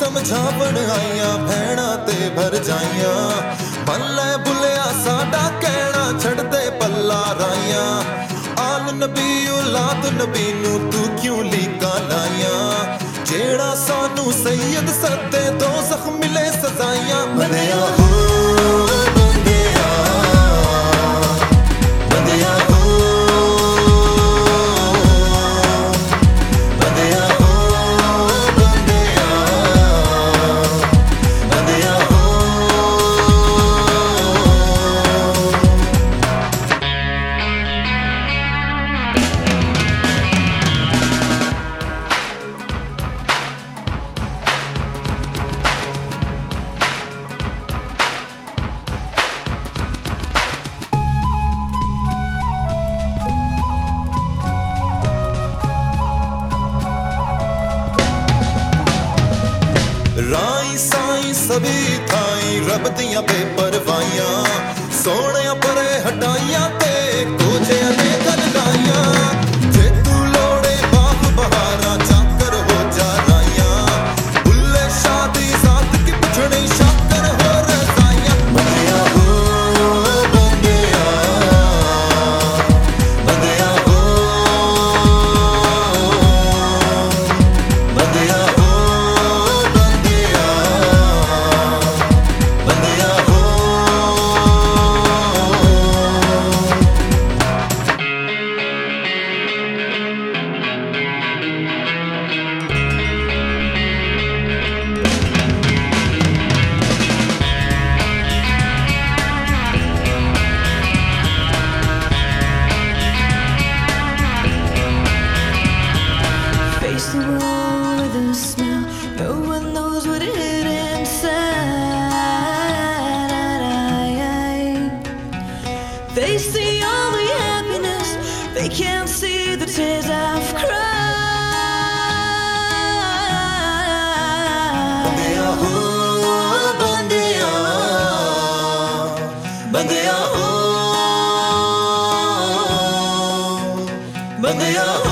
ਸਮਝਾਵਣ ਆਈਆਂ, ਭੈਣਾਂ ਤੇ ਭਰ ਜਾਈਆਂ। ਮੰਨ ਬੁੱਲਿਆ ਸਾਡਾ ਕਹਿਣਾ ਛੱਡਦੇ ਪੱਲਾ ਰਾਈਆਂ। ਆਲ ਨਬੀ ਔਲਾਦ ਨਬੀ ਨੂੰ ਤੂੰ ਕਿਉਂ ਲੀਕਾਂ ਲਾਈਆਂ? ਜਿਹੜਾ ਸਾਨੂੰ ਸੈਯਦ ਸੱਦੇ ਦੋ ਜ਼ਖ ਮਿਲੇ ਸਜ਼ਾਈਆਂ ਬਣਿਆ ਰਾਈ ਸਾਈ ਸਭੀ ਥਾਈ ਰੱਬ ਦੀਆਂ ਬੇਪਰਵਾਹੀਆਂ ਸੋਹਣਿਆਂ ਪਰੇ ਹਟਾਈਆਂ ਤੇ ਕੋਝਿਆਂ see all the happiness, they can't see the tears I've cried. But they are, but they are but they are.